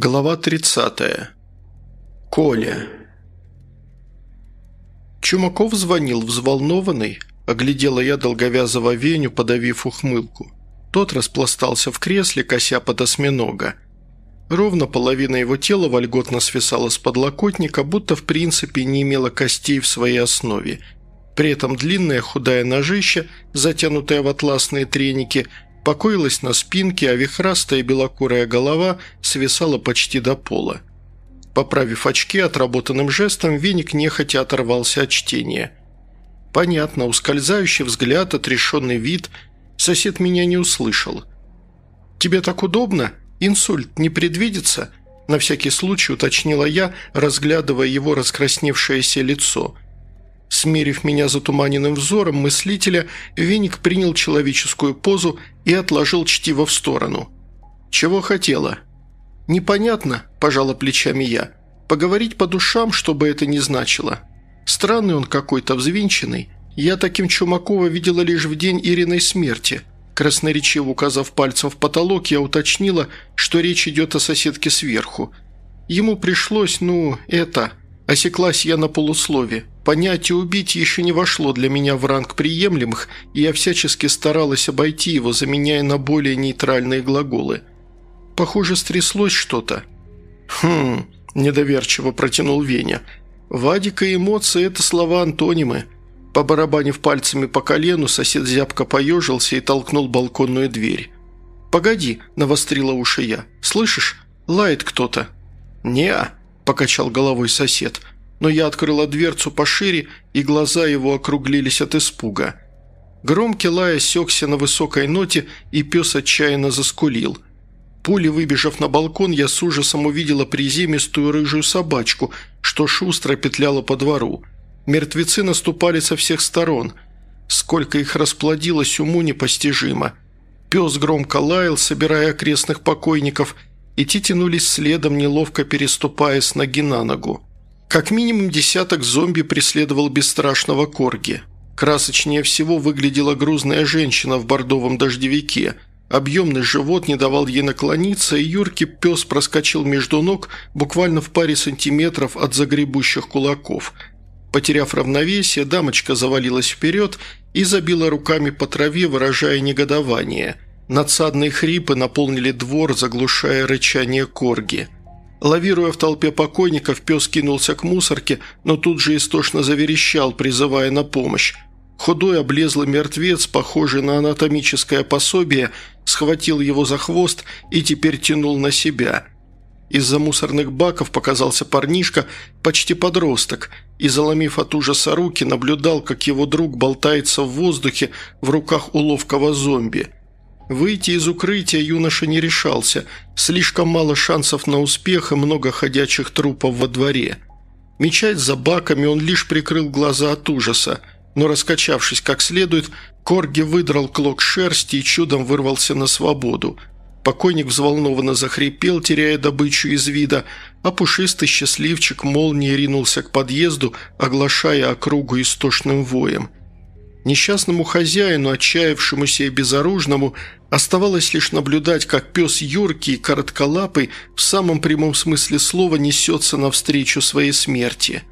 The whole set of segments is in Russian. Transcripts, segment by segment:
Глава 30. Коля. Чумаков звонил, взволнованный. Оглядела я долговязого Веню, подавив ухмылку. Тот распластался в кресле, кося под осьминога. Ровно половина его тела вольготно свисала с подлокотника, будто в принципе не имела костей в своей основе. При этом длинное худая ножище, затянутое в атласные треники – покоилась на спинке, а вихрастая белокурая голова свисала почти до пола. Поправив очки отработанным жестом, веник нехотя оторвался от чтения. Понятно, ускользающий взгляд, отрешенный вид. Сосед меня не услышал. «Тебе так удобно? Инсульт не предвидится?» На всякий случай уточнила я, разглядывая его раскрасневшееся лицо – Смерив меня затуманенным взором мыслителя, веник принял человеческую позу и отложил чтиво в сторону. «Чего хотела?» «Непонятно», – пожала плечами я. «Поговорить по душам, что бы это ни значило. Странный он какой-то, взвинченный. Я таким Чумакова видела лишь в день Ириной смерти». Красноречиво указав пальцем в потолок, я уточнила, что речь идет о соседке сверху. Ему пришлось, ну, это... Осеклась я на полуслове. Понятие «убить» еще не вошло для меня в ранг приемлемых, и я всячески старалась обойти его, заменяя на более нейтральные глаголы. Похоже, стряслось что-то. «Хм...» – недоверчиво протянул Веня. «Вадика и эмоции – это слова-антонимы». Побарабанив пальцами по колену, сосед зябко поежился и толкнул балконную дверь. «Погоди», – навострила уши я. «Слышишь? Лает кто-то». «Не-а», покачал головой сосед – но я открыла дверцу пошире, и глаза его округлились от испуга. Громкий лай осекся на высокой ноте, и пес отчаянно заскулил. Пули выбежав на балкон, я с ужасом увидела приземистую рыжую собачку, что шустро петляла по двору. Мертвецы наступали со всех сторон. Сколько их расплодилось, уму непостижимо. Пес громко лаял, собирая окрестных покойников, и тянулись следом, неловко переступая с ноги на ногу. Как минимум десяток зомби преследовал бесстрашного Корги. Красочнее всего выглядела грузная женщина в бордовом дождевике. Объемный живот не давал ей наклониться, и юркий пес проскочил между ног буквально в паре сантиметров от загребущих кулаков. Потеряв равновесие, дамочка завалилась вперед и забила руками по траве, выражая негодование. Надсадные хрипы наполнили двор, заглушая рычание Корги – Лавируя в толпе покойников, пес кинулся к мусорке, но тут же истошно заверещал, призывая на помощь. Худой облезлый мертвец, похожий на анатомическое пособие, схватил его за хвост и теперь тянул на себя. Из-за мусорных баков показался парнишка, почти подросток, и, заломив от ужаса руки, наблюдал, как его друг болтается в воздухе в руках у ловкого зомби – Выйти из укрытия юноша не решался. Слишком мало шансов на успех и много ходячих трупов во дворе. Мечать за баками он лишь прикрыл глаза от ужаса, но, раскачавшись как следует, Корги выдрал клок шерсти и чудом вырвался на свободу. Покойник взволнованно захрипел, теряя добычу из вида, а пушистый счастливчик молнией ринулся к подъезду, оглашая округу истошным воем – Несчастному хозяину, отчаявшемуся и безоружному, оставалось лишь наблюдать, как пес юркий и коротколапый в самом прямом смысле слова несется навстречу своей смерти.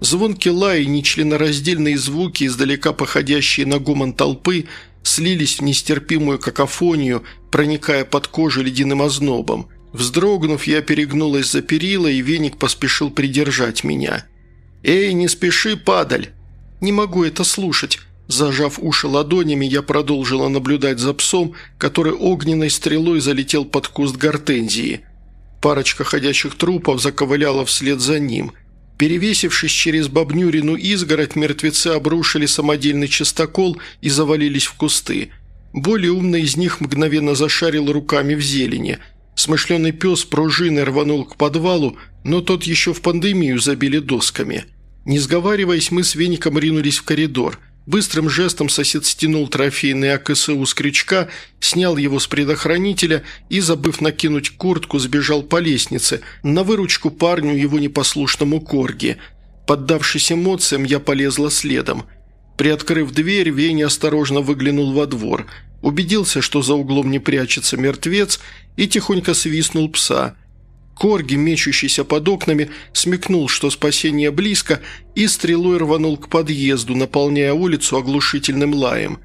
Звонкий лай и нечленораздельные звуки, издалека походящие на гуман толпы, слились в нестерпимую какофонию, проникая под кожу ледяным ознобом. Вздрогнув, я перегнулась за перила, и веник поспешил придержать меня. «Эй, не спеши, падаль!» «Не могу это слушать», Зажав уши ладонями, я продолжила наблюдать за псом, который огненной стрелой залетел под куст гортензии. Парочка ходячих трупов заковыляла вслед за ним. Перевесившись через бобнюрину изгородь, мертвецы обрушили самодельный частокол и завалились в кусты. Более умный из них мгновенно зашарил руками в зелени. Смышленый пес пружиной рванул к подвалу, но тот еще в пандемию забили досками. Не сговариваясь, мы с веником ринулись в коридор – Быстрым жестом сосед стянул трофейный АКСУ с крючка, снял его с предохранителя и, забыв накинуть куртку, сбежал по лестнице, на выручку парню его непослушному корге. Поддавшись эмоциям, я полезла следом. Приоткрыв дверь, Веня осторожно выглянул во двор, убедился, что за углом не прячется мертвец, и тихонько свистнул пса. Корги, мечущийся под окнами, смекнул, что спасение близко, и стрелой рванул к подъезду, наполняя улицу оглушительным лаем.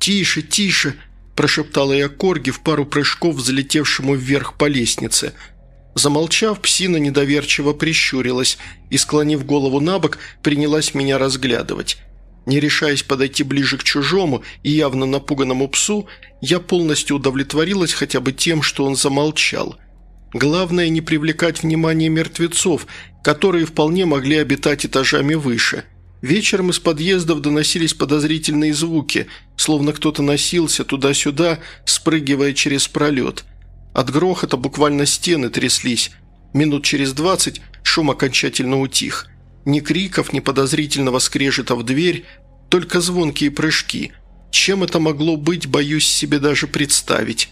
«Тише, тише!» – прошептала я Корги в пару прыжков, взлетевшему вверх по лестнице. Замолчав, псина недоверчиво прищурилась и, склонив голову на бок, принялась меня разглядывать. Не решаясь подойти ближе к чужому и явно напуганному псу, я полностью удовлетворилась хотя бы тем, что он замолчал. Главное не привлекать внимание мертвецов, которые вполне могли обитать этажами выше. Вечером из подъездов доносились подозрительные звуки, словно кто-то носился туда-сюда, спрыгивая через пролет. От грохота буквально стены тряслись. Минут через двадцать шум окончательно утих – ни криков, ни подозрительного скрежета в дверь, только звонкие прыжки. Чем это могло быть, боюсь себе даже представить.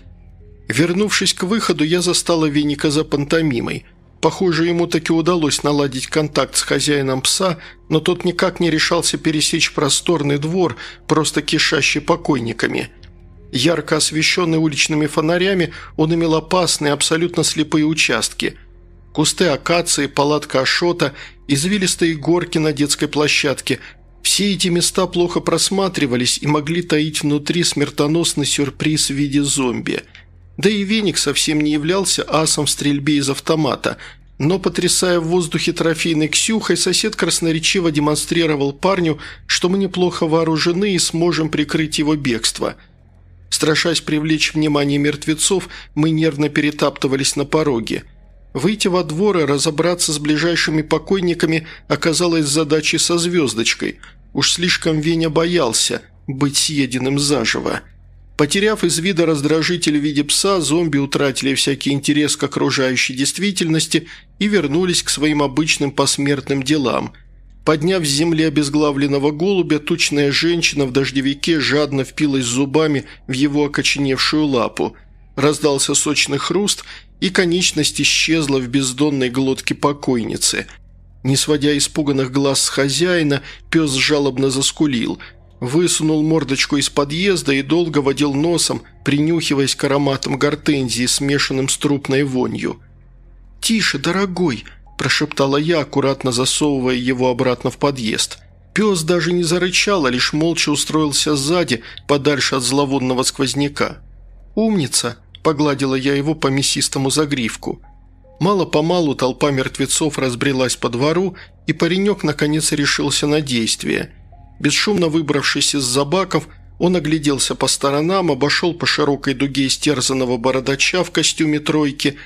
Вернувшись к выходу, я застала Веника за пантомимой. Похоже, ему таки удалось наладить контакт с хозяином пса, но тот никак не решался пересечь просторный двор, просто кишащий покойниками. Ярко освещенный уличными фонарями, он имел опасные, абсолютно слепые участки – кусты акации, палатка Ашота, извилистые горки на детской площадке. Все эти места плохо просматривались и могли таить внутри смертоносный сюрприз в виде зомби. Да и веник совсем не являлся асом в стрельбе из автомата, но, потрясая в воздухе трофейной Ксюхой, сосед красноречиво демонстрировал парню, что мы неплохо вооружены и сможем прикрыть его бегство. Страшась привлечь внимание мертвецов, мы нервно перетаптывались на пороге – Выйти во двор и разобраться с ближайшими покойниками оказалось задачей со звездочкой. Уж слишком Веня боялся быть съеденным заживо. Потеряв из вида раздражитель в виде пса, зомби утратили всякий интерес к окружающей действительности и вернулись к своим обычным посмертным делам. Подняв с земли обезглавленного голубя, тучная женщина в дождевике жадно впилась зубами в его окоченевшую лапу. Раздался сочный хруст, и конечность исчезла в бездонной глотке покойницы. Не сводя испуганных глаз с хозяина, пес жалобно заскулил, высунул мордочку из подъезда и долго водил носом, принюхиваясь к ароматам гортензии, смешанным с трупной вонью. «Тише, дорогой!» – прошептала я, аккуратно засовывая его обратно в подъезд. Пес даже не зарычал, а лишь молча устроился сзади, подальше от зловонного сквозняка. «Умница!» Погладила я его по мясистому загривку. Мало-помалу толпа мертвецов разбрелась по двору, и паренек наконец решился на действие. Бесшумно выбравшись из забаков, он огляделся по сторонам, обошел по широкой дуге истерзанного бородача в костюме тройки.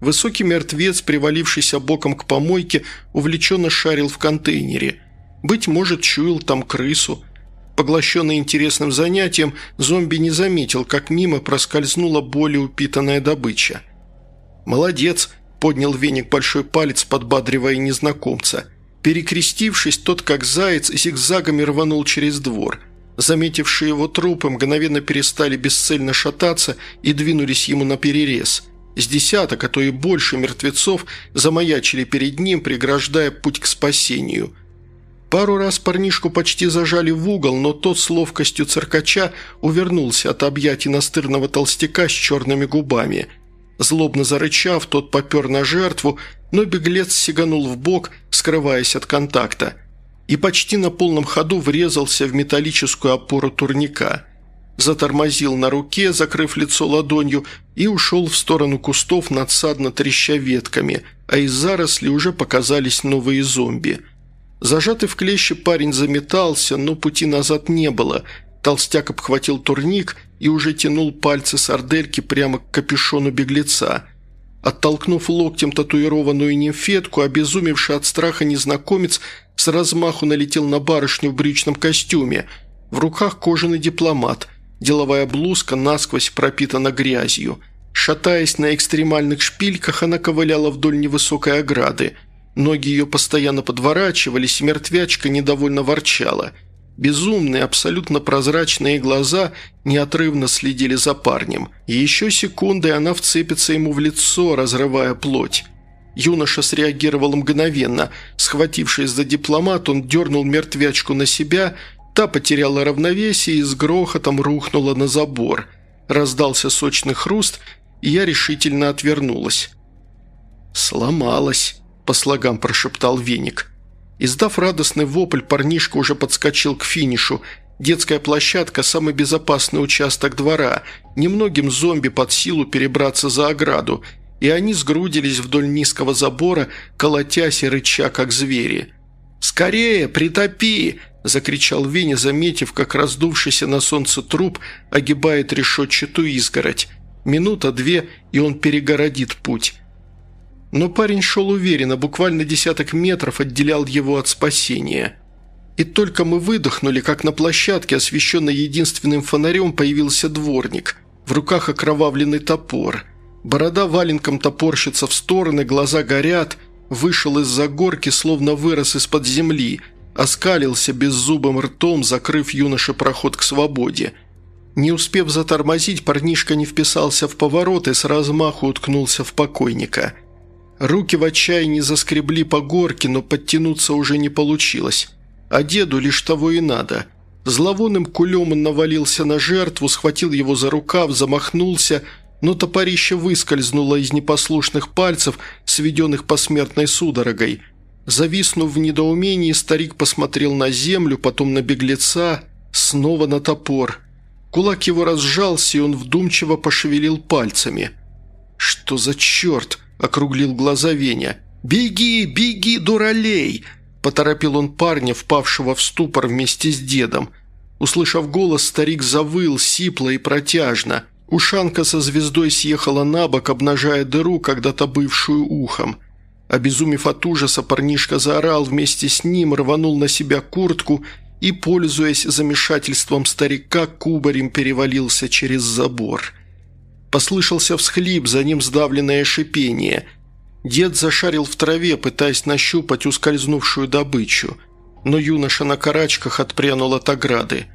Высокий мертвец, привалившийся боком к помойке, увлеченно шарил в контейнере. Быть может, чуял там крысу – Поглощенный интересным занятием, зомби не заметил, как мимо проскользнула более упитанная добыча. «Молодец!» – поднял веник большой палец, подбадривая незнакомца. Перекрестившись, тот, как заяц, зигзагами рванул через двор. Заметившие его трупы мгновенно перестали бесцельно шататься и двинулись ему на перерез. С десяток, а то и больше мертвецов замаячили перед ним, преграждая путь к спасению – Пару раз парнишку почти зажали в угол, но тот с ловкостью циркача увернулся от объятий настырного толстяка с черными губами. Злобно зарычав, тот попер на жертву, но беглец сиганул в бок, скрываясь от контакта, и почти на полном ходу врезался в металлическую опору турника. Затормозил на руке, закрыв лицо ладонью, и ушел в сторону кустов, надсадно треща ветками, а из заросли уже показались новые зомби – Зажатый в клещи парень заметался, но пути назад не было. Толстяк обхватил турник и уже тянул пальцы сардельки прямо к капюшону беглеца. Оттолкнув локтем татуированную нимфетку, обезумевший от страха незнакомец с размаху налетел на барышню в брючном костюме. В руках кожаный дипломат. Деловая блузка насквозь пропитана грязью. Шатаясь на экстремальных шпильках, она ковыляла вдоль невысокой ограды – Ноги ее постоянно подворачивались, мертвячка недовольно ворчала. Безумные, абсолютно прозрачные глаза неотрывно следили за парнем. Еще секунды она вцепится ему в лицо, разрывая плоть. Юноша среагировал мгновенно. Схватившись за дипломат, он дернул мертвячку на себя, та потеряла равновесие и с грохотом рухнула на забор. Раздался сочный хруст, и я решительно отвернулась. «Сломалась», – по слогам прошептал Веник. Издав радостный вопль, парнишка уже подскочил к финишу. Детская площадка – самый безопасный участок двора. Немногим зомби под силу перебраться за ограду, и они сгрудились вдоль низкого забора, колотясь и рыча, как звери. «Скорее, притопи!» – закричал Веня, заметив, как раздувшийся на солнце труп огибает решетчатую изгородь. Минута-две, и он перегородит путь. Но парень шел уверенно, буквально десяток метров отделял его от спасения. И только мы выдохнули, как на площадке, освещенной единственным фонарем, появился дворник. В руках окровавленный топор. Борода валенком топорщится в стороны, глаза горят. Вышел из-за горки, словно вырос из-под земли. Оскалился беззубым ртом, закрыв юноше проход к свободе. Не успев затормозить, парнишка не вписался в поворот и с размаху уткнулся в покойника. Руки в отчаянии заскребли по горке, но подтянуться уже не получилось. А деду лишь того и надо. Зловонным кулем он навалился на жертву, схватил его за рукав, замахнулся, но топорище выскользнуло из непослушных пальцев, сведенных посмертной судорогой. Зависнув в недоумении, старик посмотрел на землю, потом на беглеца, снова на топор – Кулак его разжался, и он вдумчиво пошевелил пальцами. «Что за черт?» – округлил глаза Веня. «Беги, беги, дуралей!» – поторопил он парня, впавшего в ступор вместе с дедом. Услышав голос, старик завыл, сипло и протяжно. Ушанка со звездой съехала на бок, обнажая дыру, когда-то бывшую ухом. Обезумев от ужаса, парнишка заорал вместе с ним, рванул на себя куртку и, пользуясь замешательством старика, кубарем перевалился через забор. Послышался всхлип, за ним сдавленное шипение. Дед зашарил в траве, пытаясь нащупать ускользнувшую добычу, но юноша на карачках отпрянул от ограды.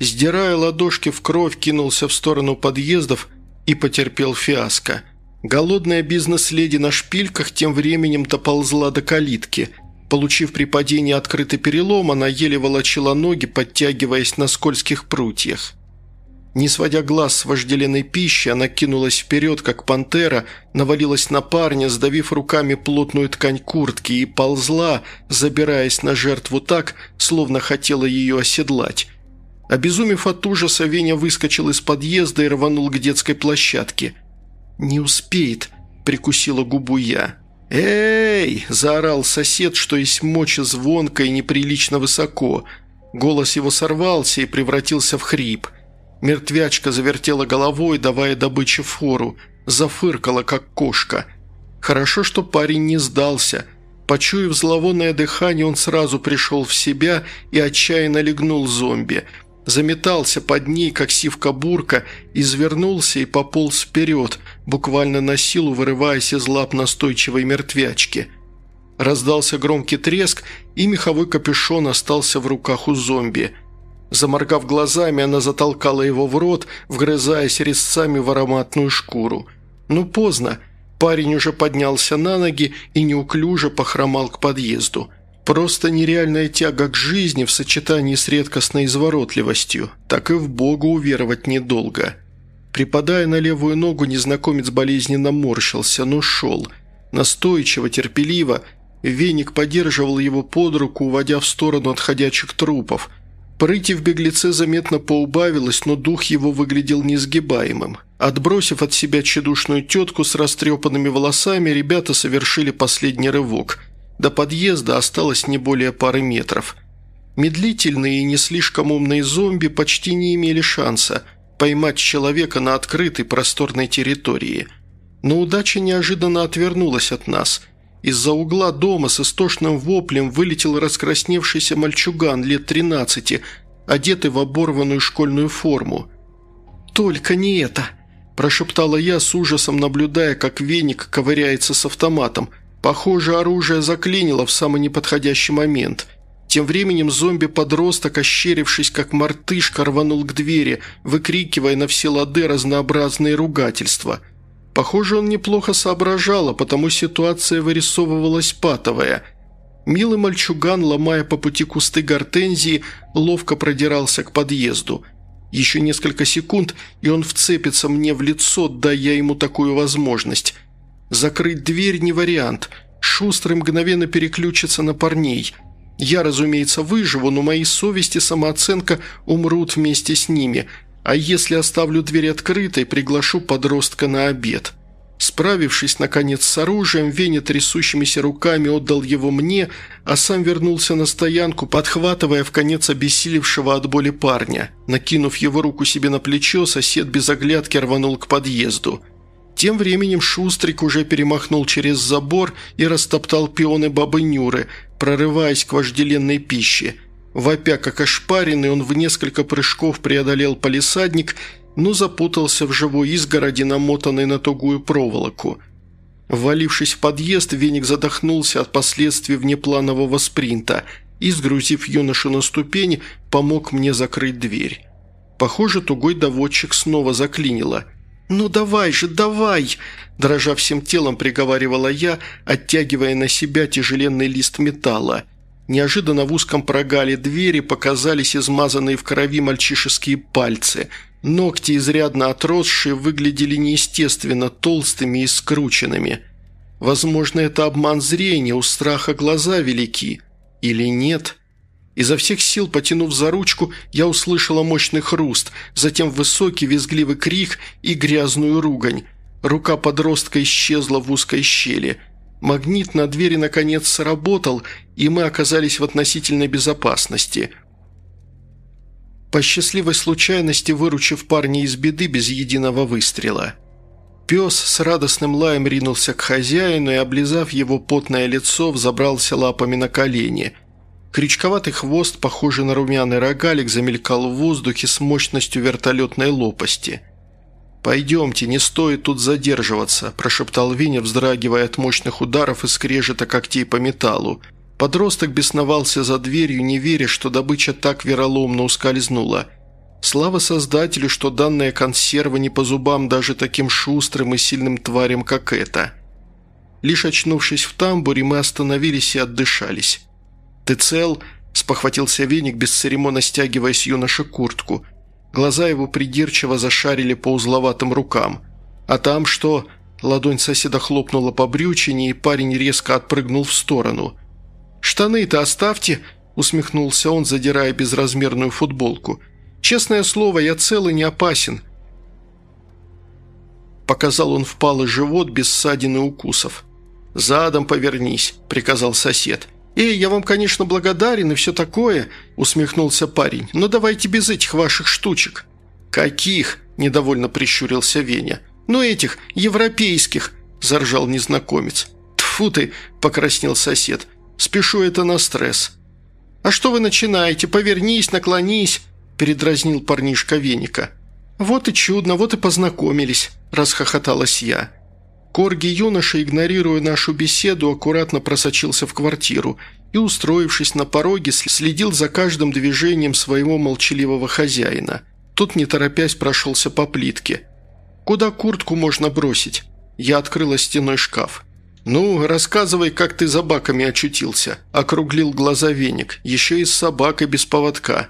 Сдирая ладошки в кровь, кинулся в сторону подъездов и потерпел фиаско. Голодная бизнес-леди на шпильках тем временем доползла до калитки – Получив при падении открытый перелом, она еле волочила ноги, подтягиваясь на скользких прутьях. Не сводя глаз с вожделенной пищи, она кинулась вперед, как пантера, навалилась на парня, сдавив руками плотную ткань куртки и ползла, забираясь на жертву так, словно хотела ее оседлать. Обезумев от ужаса, Веня выскочил из подъезда и рванул к детской площадке. «Не успеет», – прикусила губу я. «Эй!» – заорал сосед, что есть мочи звонко и неприлично высоко. Голос его сорвался и превратился в хрип. Мертвячка завертела головой, давая добыче фору, зафыркала, как кошка. Хорошо, что парень не сдался. Почуяв зловонное дыхание, он сразу пришел в себя и отчаянно легнул зомби – заметался под ней, как сивка-бурка, извернулся и пополз вперед, буквально на силу вырываясь из лап настойчивой мертвячки. Раздался громкий треск, и меховой капюшон остался в руках у зомби. Заморгав глазами, она затолкала его в рот, вгрызаясь резцами в ароматную шкуру. Но «Ну, поздно. Парень уже поднялся на ноги и неуклюже похромал к подъезду. Просто нереальная тяга к жизни в сочетании с редкостной изворотливостью. Так и в Бога уверовать недолго. Припадая на левую ногу, незнакомец болезненно морщился, но шел. Настойчиво, терпеливо. Веник поддерживал его под руку, уводя в сторону отходящих трупов. Прыти в беглеце заметно поубавилось, но дух его выглядел несгибаемым. Отбросив от себя тщедушную тетку с растрепанными волосами, ребята совершили последний рывок – до подъезда осталось не более пары метров. Медлительные и не слишком умные зомби почти не имели шанса поймать человека на открытой просторной территории. Но удача неожиданно отвернулась от нас. Из-за угла дома с истошным воплем вылетел раскрасневшийся мальчуган лет 13, одетый в оборванную школьную форму. «Только не это!» – прошептала я с ужасом, наблюдая, как веник ковыряется с автоматом – Похоже, оружие заклинило в самый неподходящий момент. Тем временем зомби-подросток, ощерившись как мартышка, рванул к двери, выкрикивая на все лады разнообразные ругательства. Похоже, он неплохо соображал, а потому ситуация вырисовывалась патовая. Милый мальчуган, ломая по пути кусты гортензии, ловко продирался к подъезду. Еще несколько секунд, и он вцепится мне в лицо, дая ему такую возможность – Закрыть дверь не вариант. Шустрый мгновенно переключится на парней. Я, разумеется, выживу, но мои совести и самооценка умрут вместе с ними. А если оставлю дверь открытой, приглашу подростка на обед. Справившись, наконец, с оружием, Веня трясущимися руками отдал его мне, а сам вернулся на стоянку, подхватывая в конец обессилевшего от боли парня. Накинув его руку себе на плечо, сосед без оглядки рванул к подъезду. Тем временем Шустрик уже перемахнул через забор и растоптал пионы бабы Нюры, прорываясь к вожделенной пище. Вопя как ошпаренный, он в несколько прыжков преодолел палисадник но запутался в живой изгороди, намотанной на тугую проволоку. Ввалившись в подъезд, веник задохнулся от последствий внепланового спринта и, сгрузив юношу на ступень, помог мне закрыть дверь. Похоже, тугой доводчик снова заклинило. «Ну давай же, давай!» Дрожа всем телом, приговаривала я, оттягивая на себя тяжеленный лист металла. Неожиданно в узком прогале двери показались измазанные в крови мальчишеские пальцы – Ногти, изрядно отросшие, выглядели неестественно толстыми и скрученными. Возможно, это обман зрения, у страха глаза велики. Или нет? Изо всех сил, потянув за ручку, я услышала мощный хруст, затем высокий визгливый крик и грязную ругань. Рука подростка исчезла в узкой щели. Магнит на двери наконец сработал, и мы оказались в относительной безопасности – по счастливой случайности выручив парня из беды без единого выстрела. Пес с радостным лаем ринулся к хозяину и, облизав его потное лицо, взобрался лапами на колени. Крючковатый хвост, похожий на румяный рогалик, замелькал в воздухе с мощностью вертолетной лопасти. «Пойдемте, не стоит тут задерживаться», – прошептал Виня, вздрагивая от мощных ударов и скрежета когтей по металлу – Подросток бесновался за дверью, не веря, что добыча так вероломно ускользнула. Слава создателю, что данная консерва не по зубам даже таким шустрым и сильным тварям, как эта. Лишь очнувшись в тамбуре, мы остановились и отдышались. «Ты цел?» – спохватился веник, бесцеремонно стягивая с юноши куртку. Глаза его придирчиво зашарили по узловатым рукам. «А там что?» Ладонь соседа хлопнула по брючине, и парень резко отпрыгнул в сторону – «Штаны-то оставьте», – усмехнулся он, задирая безразмерную футболку. «Честное слово, я цел и не опасен». Показал он впалый живот без ссадин и укусов. «Задом повернись», – приказал сосед. «Эй, я вам, конечно, благодарен и все такое», – усмехнулся парень. «но давайте без этих ваших штучек». «Каких?» – недовольно прищурился Веня. «Ну этих, европейских», – заржал незнакомец. «Тьфу ты!» – покраснел сосед. Спешу это на стресс». «А что вы начинаете? Повернись, наклонись», – передразнил парнишка веника. «Вот и чудно, вот и познакомились», – расхохоталась я. Корги юноша, игнорируя нашу беседу, аккуратно просочился в квартиру и, устроившись на пороге, следил за каждым движением своего молчаливого хозяина. Тот, не торопясь, прошелся по плитке. «Куда куртку можно бросить?» Я открыла стеной шкаф. «Ну, рассказывай, как ты за баками очутился», – округлил глаза веник, еще и с собакой без поводка.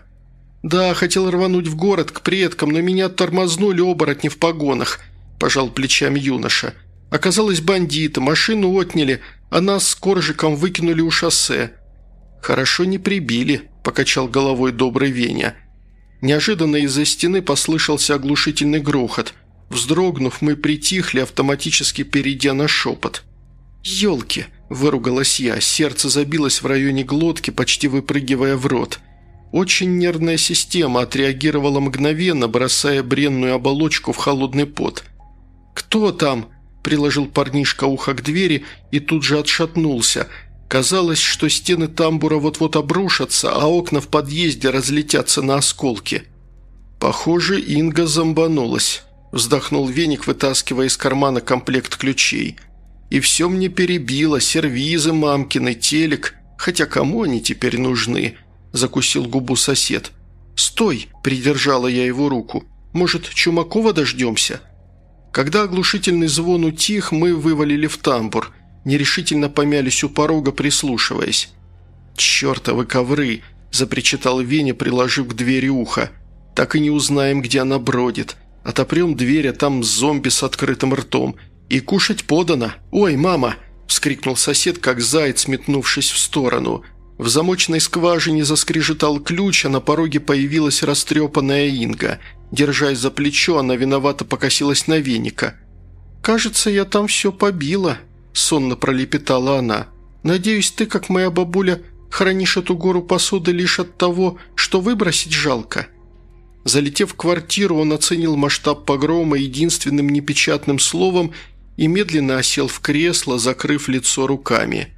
«Да, хотел рвануть в город к предкам, но меня тормознули оборотни в погонах», – пожал плечами юноша. «Оказалось, бандиты, машину отняли, а нас с коржиком выкинули у шоссе». «Хорошо не прибили», – покачал головой добрый Веня. Неожиданно из-за стены послышался оглушительный грохот. Вздрогнув, мы притихли, автоматически перейдя на шепот. «Елки!» – выругалась я, сердце забилось в районе глотки, почти выпрыгивая в рот. Очень нервная система отреагировала мгновенно, бросая бренную оболочку в холодный пот. «Кто там?» – приложил парнишка ухо к двери и тут же отшатнулся. Казалось, что стены тамбура вот-вот обрушатся, а окна в подъезде разлетятся на осколки. «Похоже, Инга зомбанулась», – вздохнул веник, вытаскивая из кармана комплект ключей – и все мне перебило, сервизы мамкины, телек. Хотя кому они теперь нужны?» – закусил губу сосед. «Стой!» – придержала я его руку. «Может, Чумакова дождемся?» Когда оглушительный звон утих, мы вывалили в тамбур. Нерешительно помялись у порога, прислушиваясь. «Чертовы ковры!» – запричитал Веня, приложив к двери ухо. «Так и не узнаем, где она бродит. Отопрем дверь, а там зомби с открытым ртом. «И кушать подано! Ой, мама!» – вскрикнул сосед, как заяц, метнувшись в сторону. В замочной скважине заскрежетал ключ, а на пороге появилась растрепанная Инга. Держась за плечо, она виновато покосилась на веника. «Кажется, я там все побила», – сонно пролепетала она. «Надеюсь, ты, как моя бабуля, хранишь эту гору посуды лишь от того, что выбросить жалко». Залетев в квартиру, он оценил масштаб погрома единственным непечатным словом и медленно осел в кресло, закрыв лицо руками.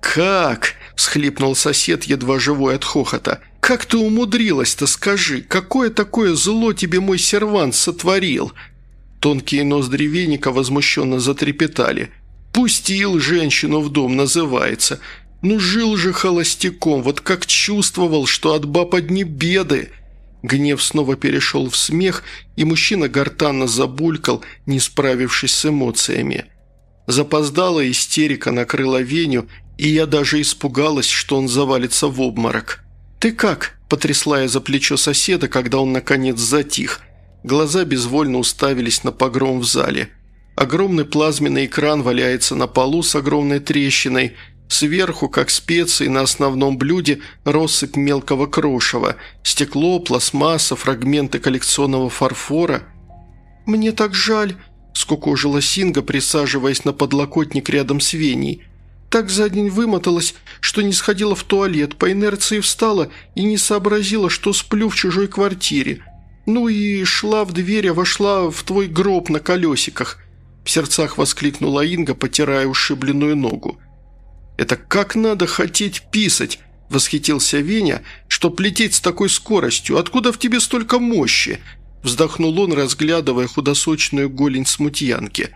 «Как?» – всхлипнул сосед, едва живой от хохота. «Как ты умудрилась-то, скажи? Какое такое зло тебе мой сервант сотворил?» Тонкие ноздри веника возмущенно затрепетали. «Пустил женщину в дом, называется. Ну жил же холостяком, вот как чувствовал, что от баб одни беды!» Гнев снова перешел в смех, и мужчина гортанно забулькал, не справившись с эмоциями. Запоздалая истерика накрыла Веню, и я даже испугалась, что он завалится в обморок. «Ты как?» – потрясла я за плечо соседа, когда он наконец затих. Глаза безвольно уставились на погром в зале. Огромный плазменный экран валяется на полу с огромной трещиной – Сверху, как специи, на основном блюде россыпь мелкого крошева, стекло, пластмасса, фрагменты коллекционного фарфора. «Мне так жаль», – скукожила Синга, присаживаясь на подлокотник рядом с Веней. «Так за день вымоталась, что не сходила в туалет, по инерции встала и не сообразила, что сплю в чужой квартире. Ну и шла в дверь, а вошла в твой гроб на колесиках». В сердцах воскликнула Инга, потирая ушибленную ногу. «Это как надо хотеть писать!» – восхитился Веня, – «чтоб лететь с такой скоростью. Откуда в тебе столько мощи?» – вздохнул он, разглядывая худосочную голень смутьянки.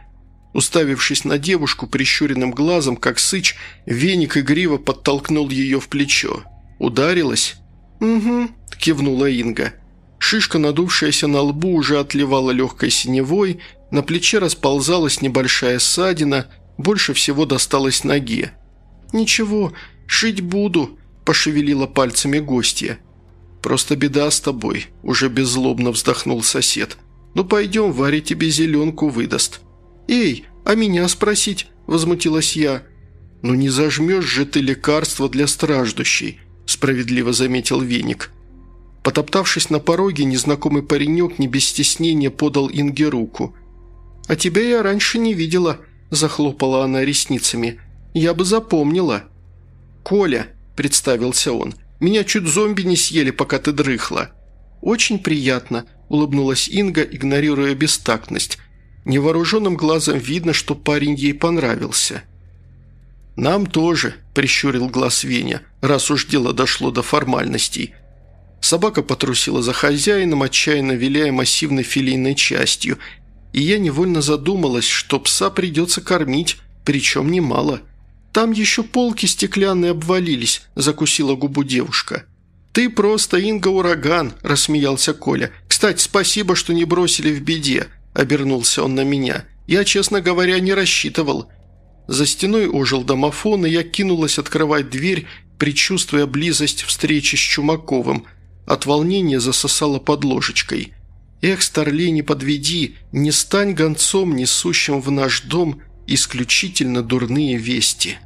Уставившись на девушку прищуренным глазом, как сыч, веник игриво подтолкнул ее в плечо. «Ударилась?» «Угу», – кивнула Инга. Шишка, надувшаяся на лбу, уже отливала легкой синевой, на плече расползалась небольшая ссадина, больше всего досталось ноге. «Ничего, шить буду», – пошевелила пальцами гостья. «Просто беда с тобой», – уже беззлобно вздохнул сосед. «Ну пойдем, Варя тебе зеленку выдаст». «Эй, а меня спросить?» – возмутилась я. «Ну не зажмешь же ты лекарство для страждущей», – справедливо заметил Веник. Потоптавшись на пороге, незнакомый паренек не без стеснения подал Инге руку. «А тебя я раньше не видела», – захлопала она ресницами – я бы запомнила». «Коля», – представился он, – «меня чуть зомби не съели, пока ты дрыхла». «Очень приятно», – улыбнулась Инга, игнорируя бестактность. Невооруженным глазом видно, что парень ей понравился. «Нам тоже», – прищурил глаз Веня, раз уж дело дошло до формальностей. Собака потрусила за хозяином, отчаянно виляя массивной филейной частью, и я невольно задумалась, что пса придется кормить, причем немало – «Там еще полки стеклянные обвалились», – закусила губу девушка. «Ты просто Инга-ураган», – рассмеялся Коля. «Кстати, спасибо, что не бросили в беде», – обернулся он на меня. «Я, честно говоря, не рассчитывал». За стеной ожил домофон, и я кинулась открывать дверь, предчувствуя близость встречи с Чумаковым. От волнения засосала под ложечкой. «Эх, Старлей, не подведи, не стань гонцом, несущим в наш дом исключительно дурные вести».